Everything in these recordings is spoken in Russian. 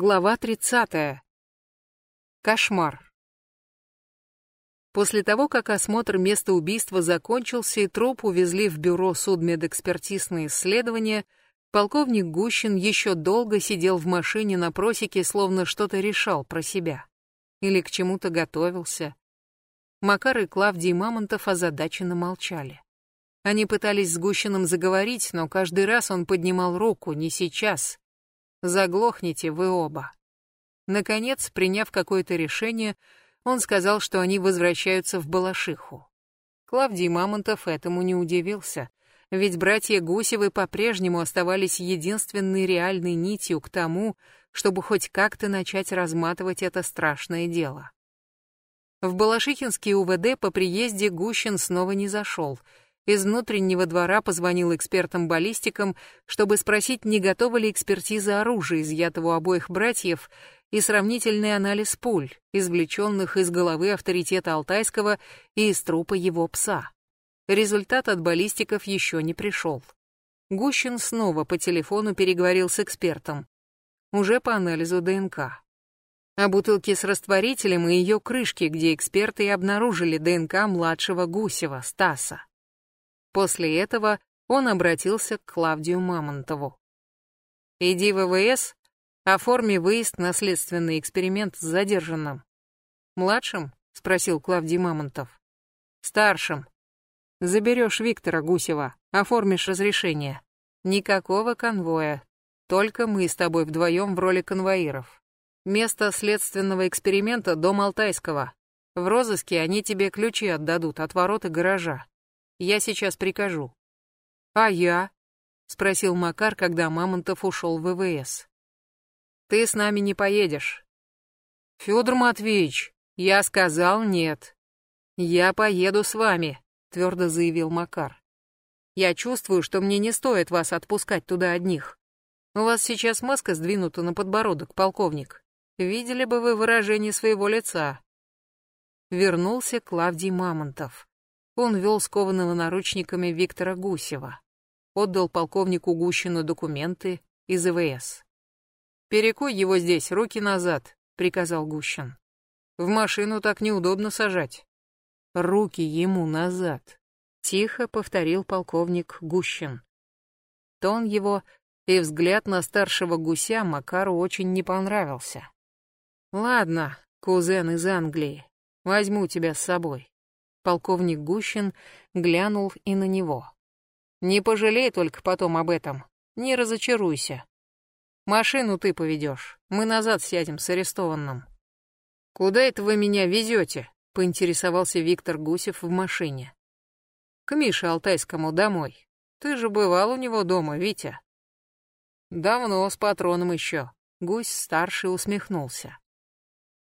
Глава 30. Кошмар. После того, как осмотр места убийства закончился и труп увезли в бюро судмедэкспертиз на исследование, полковник Гущин еще долго сидел в машине на просеке, словно что-то решал про себя. Или к чему-то готовился. Макар и Клавдий Мамонтов озадаченно молчали. Они пытались с Гущиным заговорить, но каждый раз он поднимал руку, не сейчас, Заглохните вы оба. Наконец, приняв какое-то решение, он сказал, что они возвращаются в Балашиху. Клавдий Мамонтов этому не удивился, ведь братья Гусевы по-прежнему оставались единственной реальной нитью к тому, чтобы хоть как-то начать разматывать это страшное дело. В Балашихинский УВД по приезде Гущин снова не зашел — из внутреннего двора позвонил экспертам-баллистикам, чтобы спросить, не готова ли экспертиза оружия, изъятого у обоих братьев, и сравнительный анализ пуль, извлеченных из головы авторитета Алтайского и из трупа его пса. Результат от баллистиков еще не пришел. Гущин снова по телефону переговорил с экспертом. Уже по анализу ДНК. О бутылке с растворителем и ее крышке, где эксперты и обнаружили ДНК младшего Гусева, Стаса. После этого он обратился к Клавдию Мамонтову. «Иди в ВВС, оформи выезд на следственный эксперимент с задержанным». «Младшим?» — спросил Клавдий Мамонтов. «Старшим. Заберешь Виктора Гусева, оформишь разрешение. Никакого конвоя. Только мы с тобой вдвоем в роли конвоиров. Место следственного эксперимента — дом Алтайского. В розыске они тебе ключи отдадут от ворот гаража. Я сейчас прикажу. А я? Спросил Макар, когда Мамонтов ушел в ВВС. Ты с нами не поедешь. Федор Матвеевич, я сказал нет. Я поеду с вами, твердо заявил Макар. Я чувствую, что мне не стоит вас отпускать туда одних. У вас сейчас маска сдвинута на подбородок, полковник. Видели бы вы выражение своего лица. Вернулся Клавдий Мамонтов. Он вел скованного наручниками Виктора Гусева. Отдал полковнику Гущину документы из ИВС. «Перекуй его здесь, руки назад», — приказал Гущин. «В машину так неудобно сажать». «Руки ему назад», — тихо повторил полковник Гущин. Тон его и взгляд на старшего гуся Макару очень не понравился. «Ладно, кузен из Англии, возьму тебя с собой. Полковник Гущин глянул и на него. «Не пожалей только потом об этом. Не разочаруйся. Машину ты поведешь. Мы назад сядем с арестованным». «Куда это вы меня везете?» — поинтересовался Виктор Гусев в машине. «К Мише Алтайскому домой. Ты же бывал у него дома, Витя?» «Давно, с патроном еще». Гусь-старший усмехнулся.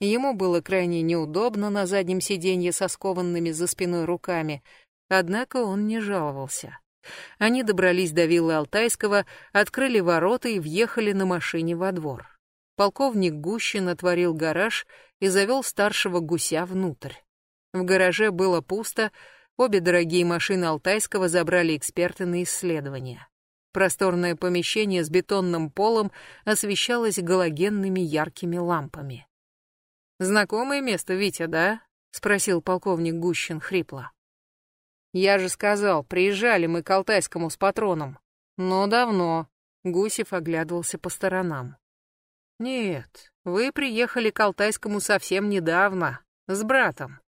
Ему было крайне неудобно на заднем сиденье со скованными за спиной руками, однако он не жаловался. Они добрались до виллы Алтайского, открыли ворота и въехали на машине во двор. Полковник Гущин отворил гараж и завел старшего гуся внутрь. В гараже было пусто, обе дорогие машины Алтайского забрали эксперты на исследование. Просторное помещение с бетонным полом освещалось галогенными яркими лампами. Знакомое место, Витя, да? спросил полковник Гущин хрипло. Я же сказал, приезжали мы к Алтайскому с патроном. Но давно. Гусев оглядывался по сторонам. Нет, вы приехали к Алтайскому совсем недавно, с братом.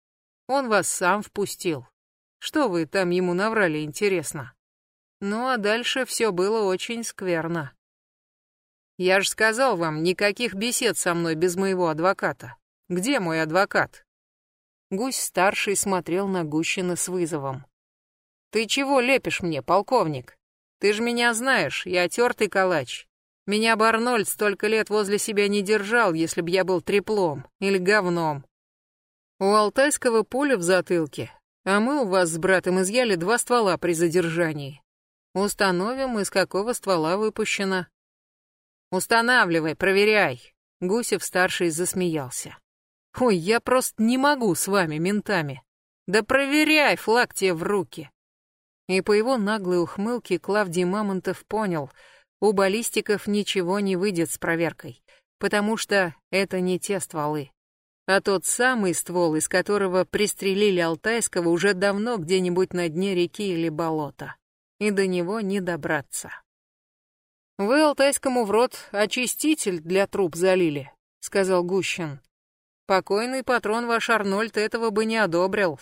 Он вас сам впустил. Что вы там ему наврали, интересно? Ну а дальше все было очень скверно. Я же сказал вам, никаких бесед со мной без моего адвоката. Где мой адвокат?» Гусь-старший смотрел на Гущина с вызовом. «Ты чего лепишь мне, полковник? Ты же меня знаешь, я тертый калач. Меня бы Арнольд столько лет возле себя не держал, если б я был треплом или говном. У Алтайского пуля в затылке, а мы у вас с братом изъяли два ствола при задержании. Установим, из какого ствола выпущено». «Устанавливай, проверяй», — Гусев-старший засмеялся. Ой, я просто не могу с вами, ментами. Да проверяй, флаг тебе в руки. И по его наглой ухмылке Клавдий Мамонтов понял, у баллистиков ничего не выйдет с проверкой. потому что это не те стволы, а тот самый ствол, из которого пристрелили Алтайского уже давно где-нибудь на дне реки или болота, и до него не добраться. «Вы Алтайскому в рот очиститель для труб залили», — сказал Гущин. «Покойный патрон ваш Арнольд этого бы не одобрил.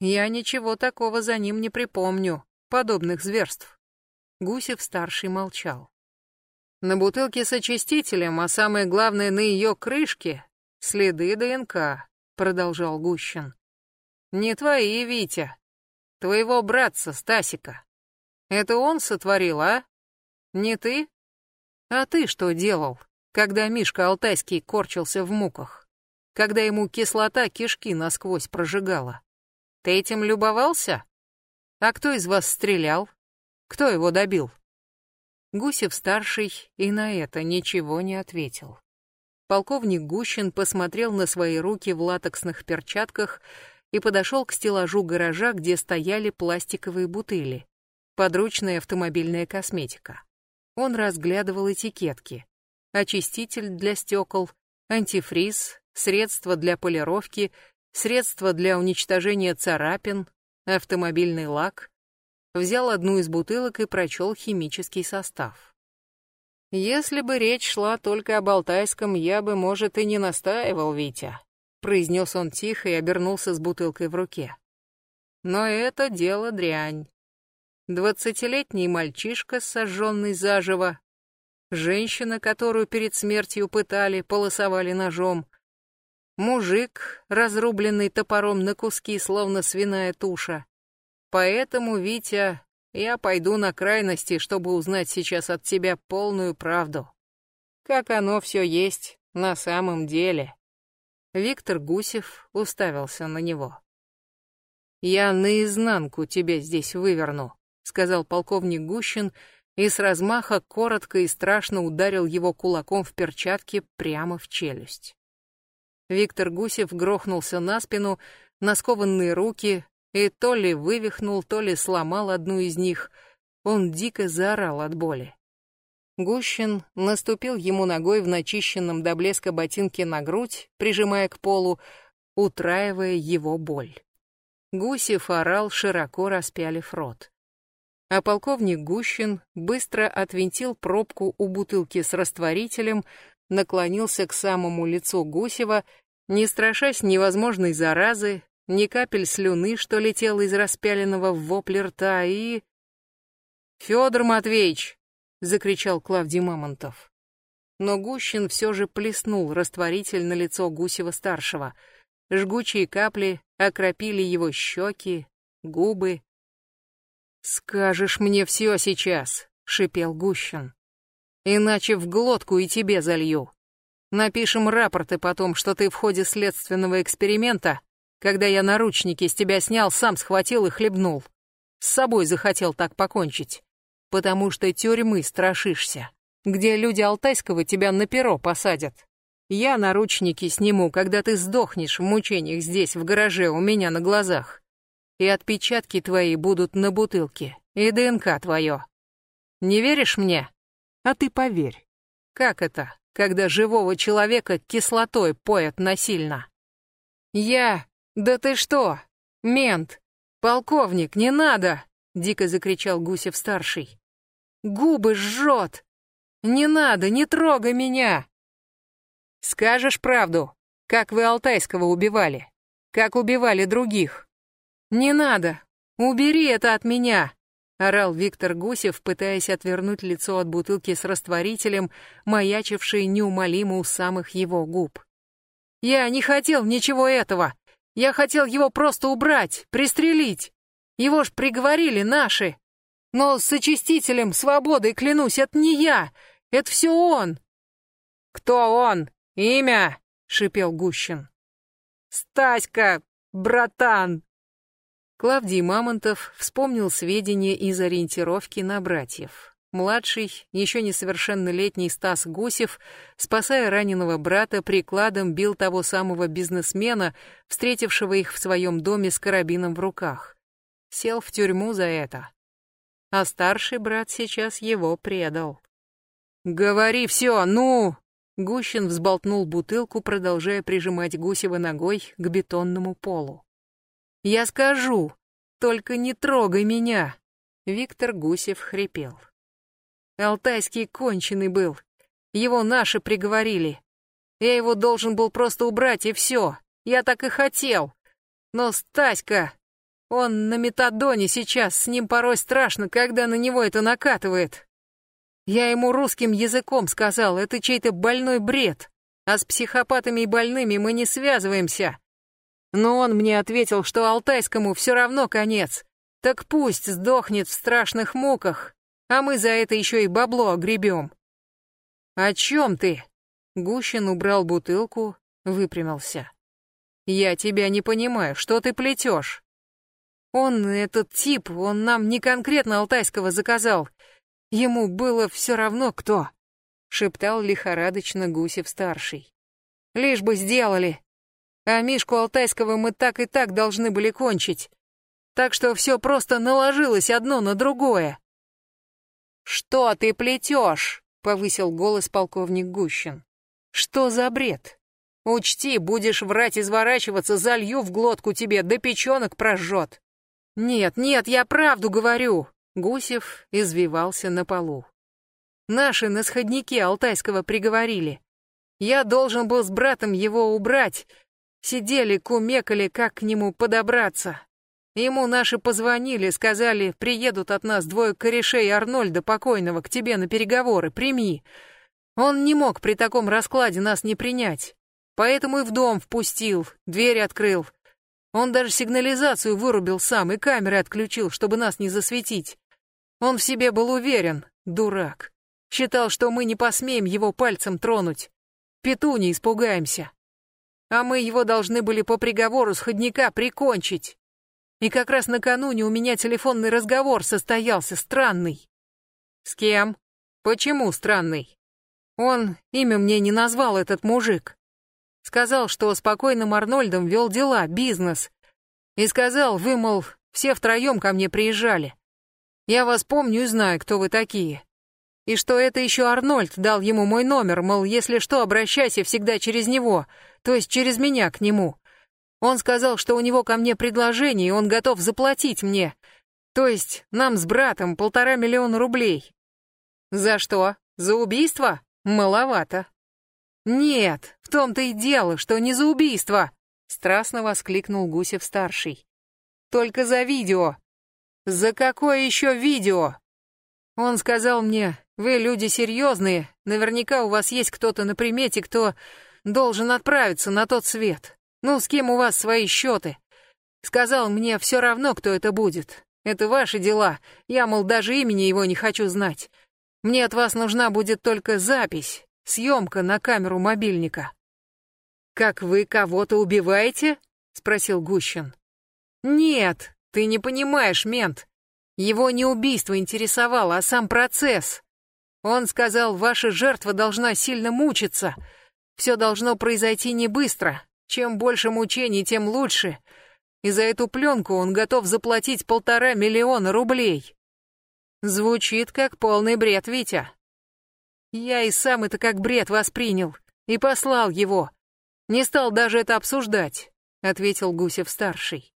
Я ничего такого за ним не припомню, подобных зверств». Гусев-старший молчал. На бутылке с очистителем, а самое главное, на ее крышке, следы ДНК, продолжал Гущин. Не твои, Витя. Твоего братца Стасика. Это он сотворил, а? Не ты? А ты что делал, когда Мишка Алтайский корчился в муках? Когда ему кислота кишки насквозь прожигала? Ты этим любовался? А кто из вас стрелял? Кто его добил? Гусев-старший и на это ничего не ответил. Полковник Гущин посмотрел на свои руки в латексных перчатках и подошел к стеллажу гаража, где стояли пластиковые бутыли, подручная автомобильная косметика. Он разглядывал этикетки. Очиститель для стекол, антифриз, средства для полировки, средства для уничтожения царапин, автомобильный лак, взял одну из бутылок и прочел химический состав. «Если бы речь шла только об Алтайском, я бы, может, и не настаивал, Витя», произнес он тихо и обернулся с бутылкой в руке. «Но это дело дрянь. Двадцатилетний мальчишка, сожженный заживо, женщина, которую перед смертью пытали, полосовали ножом, мужик, разрубленный топором на куски, словно свиная туша, Поэтому, Витя, я пойду на крайности, чтобы узнать сейчас от тебя полную правду. Как оно все есть на самом деле. Виктор Гусев уставился на него. «Я наизнанку тебя здесь выверну», — сказал полковник Гущин и с размаха коротко и страшно ударил его кулаком в перчатке прямо в челюсть. Виктор Гусев грохнулся на спину, на скованные руки, и то ли вывихнул, то ли сломал одну из них. Он дико заорал от боли. Гущин наступил ему ногой в начищенном до блеска ботинке на грудь, прижимая к полу, утраивая его боль. Гусев орал, широко распялив рот. А полковник Гущин быстро отвинтил пробку у бутылки с растворителем, наклонился к самому лицу Гусева, не страшась невозможной заразы, ни капель слюны, что летело из распяленного в вопле рта, и... «Федор Матвеевич!» — закричал Клавдий Мамонтов. Но Гущин все же плеснул растворитель на лицо Гусева-старшего. Жгучие капли окропили его щеки, губы. «Скажешь мне все сейчас!» — шипел Гущин. «Иначе в глотку и тебе залью. Напишем рапорты потом, что ты в ходе следственного эксперимента когда я наручники с тебя снял, сам схватил и хлебнул. С собой захотел так покончить. Потому что тюрьмы страшишься, где люди Алтайского тебя на перо посадят. Я наручники сниму, когда ты сдохнешь в мучениях здесь, в гараже, у меня на глазах. И отпечатки твои будут на бутылке, и ДНК твое. Не веришь мне? А ты поверь. Как это, когда живого человека кислотой поят насильно? Я «Да ты что? Мент! Полковник, не надо!» — дико закричал Гусев-старший. «Губы жжет! Не надо, не трогай меня!» «Скажешь правду, как вы Алтайского убивали? Как убивали других?» «Не надо! Убери это от меня!» — орал Виктор Гусев, пытаясь отвернуть лицо от бутылки с растворителем, маячившей неумолимо у самых его губ. «Я не хотел ничего этого! Я хотел его просто убрать, пристрелить. Его ж приговорили наши. Но с очистителем свободы, клянусь, это не я. Это все он. Кто он? Имя? Шипел Гущин. Стаська, братан. Клавдий Мамонтов вспомнил сведения из ориентировки на братьев. Младший, еще несовершеннолетний Стас Гусев, спасая раненого брата, прикладом бил того самого бизнесмена, встретившего их в своем доме с карабином в руках. Сел в тюрьму за это. А старший брат сейчас его предал. «Говори все, ну!» Гущин взболтнул бутылку, продолжая прижимать Гусева ногой к бетонному полу. «Я скажу, только не трогай меня!» Виктор Гусев хрипел. «Алтайский конченый был. Его наши приговорили. Я его должен был просто убрать, и все. Я так и хотел. Но Стаська, он на метадоне сейчас, с ним порой страшно, когда на него это накатывает. Я ему русским языком сказал, это чей-то больной бред, а с психопатами и больными мы не связываемся. Но он мне ответил, что Алтайскому все равно конец. Так пусть сдохнет в страшных муках, а мы за это еще и бабло огребем. О чем ты? Гущин убрал бутылку, выпрямился. Я тебя не понимаю, что ты плетешь? Он, этот тип, он нам не конкретно Алтайского заказал. Ему было все равно кто, шептал лихорадочно Гусев-старший. Лишь бы сделали. А Мишку Алтайского мы так и так должны были кончить. Так что все просто наложилось одно на другое. «Что ты плетешь?» — повысил голос полковник Гущин. «Что за бред? Учти, будешь врать изворачиваться, залью в глотку тебе, да печенок прожжет. «Нет, нет, я правду говорю!» Гусев извивался на полу. «Наши на сходнике Алтайского приговорили. Я должен был с братом его убрать. Сидели, кумекали, как к нему подобраться. Ему наши позвонили, сказали, приедут от нас двое корешей Арнольда покойного к тебе на переговоры, прими. Он не мог при таком раскладе нас не принять. Поэтому и в дом впустил, дверь открыл. Он даже сигнализацию вырубил сам и камеры отключил, чтобы нас не засветить. Он в себе был уверен, дурак. Считал, что мы не посмеем его пальцем тронуть. Пету не испугаемся. А мы его должны были по приговору сходника прикончить. И как раз накануне у меня телефонный разговор состоялся, странный. С кем? Почему странный? Он имя мне не назвал, этот мужик. Сказал, что с покойным Арнольдом вел дела, бизнес. И сказал, вы, мол, все втроем ко мне приезжали. Я вас помню и знаю, кто вы такие. И что это еще Арнольд дал ему мой номер, мол, если что, обращайся всегда через него, то есть через меня к нему. Он сказал, что у него ко мне предложение, и он готов заплатить мне. То есть нам с братом полтора миллиона рублей. За что? За убийство? Маловато. «Нет, в том-то и дело, что не за убийство!» — страстно воскликнул Гусев-старший. «Только за видео!» «За какое еще видео?» Он сказал мне, «Вы люди серьезные, наверняка у вас есть кто-то на примете, кто должен отправиться на тот свет. Ну, с кем у вас свои счеты?» Сказал мне, все равно, кто это будет. Это ваши дела, я, мол, даже имени его не хочу знать. Мне от вас нужна будет только запись, Съемка на камеру мобильника. «Как вы кого-то убиваете?» — спросил Гущин. «Нет, ты не понимаешь, мент. Его не убийство интересовало, а сам процесс. Он сказал, ваша жертва должна сильно мучиться. Все должно произойти не быстро. Чем больше мучений, тем лучше. И за эту пленку он готов заплатить полтора миллиона рублей. Звучит как полный бред, Витя. Я и сам это как бред воспринял и послал его. Не стал даже это обсуждать, ответил Гусев-старший.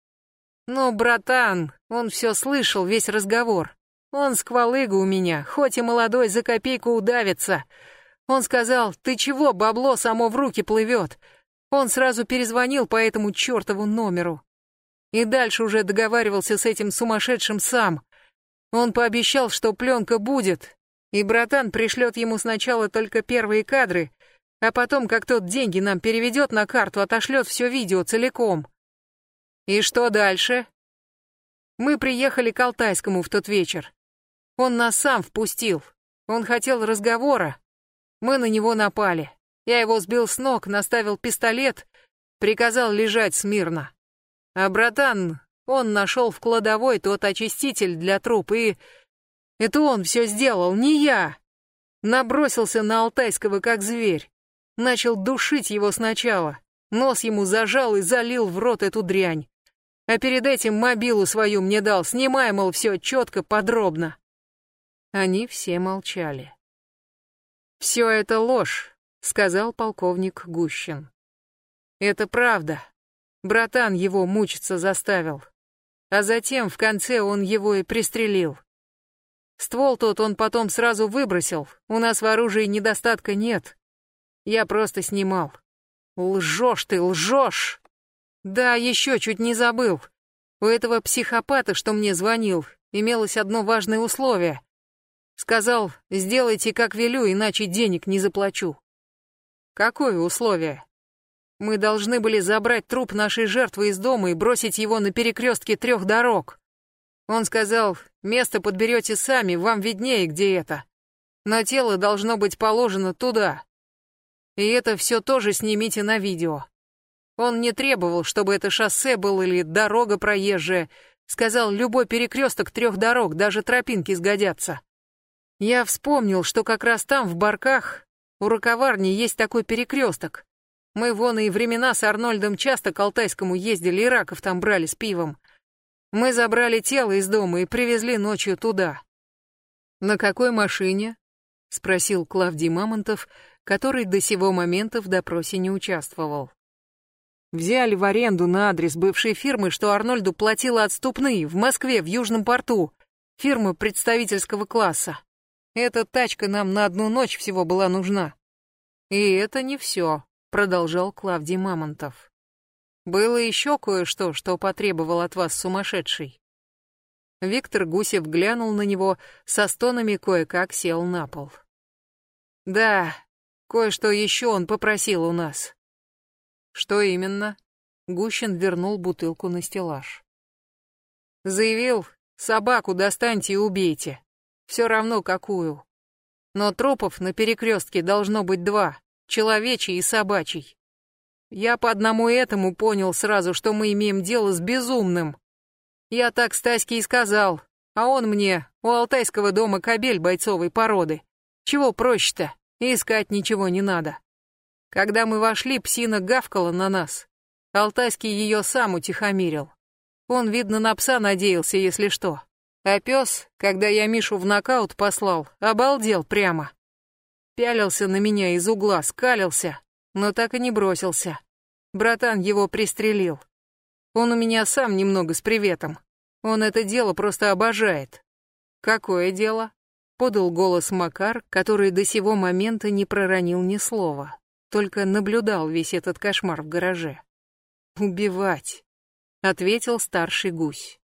Но, братан, он все слышал, весь разговор. Он сквалыга у меня, хоть и молодой, за копейку удавится. Он сказал, ты чего, бабло само в руки плывет. Он сразу перезвонил по этому чертову номеру. И дальше уже договаривался с этим сумасшедшим сам. Он пообещал, что пленка будет, и братан пришлет ему сначала только первые кадры, а потом, как тот деньги нам переведет на карту, отошлет все видео целиком. И что дальше? Мы приехали к Алтайскому в тот вечер. Он нас сам впустил. Он хотел разговора. Мы на него напали. Я его сбил с ног, наставил пистолет, приказал лежать смирно. А братан, он нашел в кладовой тот очиститель для труп и это он все сделал, не я. Набросился на Алтайского как зверь. Начал душить его сначала. Нос ему зажал и залил в рот эту дрянь. А перед этим мобилу свою мне дал, снимай, мол, все четко, подробно. Они все молчали. «Все это ложь», сказал полковник Гущин. Это правда. Братан его мучиться заставил. А затем в конце он его и пристрелил. Ствол тот он потом сразу выбросил. У нас в оружии недостатка нет. Я просто снимал. Лжешь ты, лжешь! Да, еще чуть не забыл. У этого психопата, что мне звонил, имелось одно важное условие. Сказал, сделайте как велю, иначе денег не заплачу. Какое условие? Мы должны были забрать труп нашей жертвы из дома и бросить его на перекрестке трех дорог. Он сказал, место подберете сами, вам виднее, где это. Но тело должно быть положено туда. И это все тоже снимите на видео. Он не требовал, чтобы это шоссе было или дорога проезжая. Сказал, любой перекресток трех дорог, даже тропинки сгодятся. Я вспомнил, что как раз там, в Барках, у Роковарни есть такой перекресток. Мы вон и времена с Арнольдом часто к Алтайскому ездили и раков там брали с пивом. Мы забрали тело из дома и привезли ночью туда. «На какой машине?» — спросил Клавдий Мамонтов, который до сего момента в допросе не участвовал. Взяли в аренду на адрес бывшей фирмы, что Арнольду платила отступные, в Москве, в Южном порту. Фирма представительского класса. Эта тачка нам на одну ночь всего была нужна. И это не все, продолжал Клавдий Мамонтов. Было еще кое-что, что потребовал от вас сумасшедший. Виктор Гусев глянул на него, со стонами кое-как сел на пол. Да, кое-что еще он попросил у нас. Что именно? Гущин вернул бутылку на стеллаж. Заявил, собаку достаньте и убейте. Все равно какую. Но трупов на перекрестке должно быть два, человечий и собачий. Я по одному этому понял сразу, что мы имеем дело с безумным. Я так Стаське и сказал, а он мне, у алтайского дома кобель бойцовой породы. Чего проще-то, искать ничего не надо. Когда мы вошли, псина гавкала на нас. Алтайский ее сам утихомирил. Он, видно, на пса надеялся, если что. А пес, когда я Мишу в нокаут послал, обалдел прямо. Пялился на меня из угла, скалился, но так и не бросился. Братан его пристрелил. Он у меня сам немного с приветом. Он это дело просто обожает. Какое дело? Подал голос Макар, который до сего момента не проронил ни слова, только наблюдал весь этот кошмар в гараже. «Убивать», — ответил старший гусь.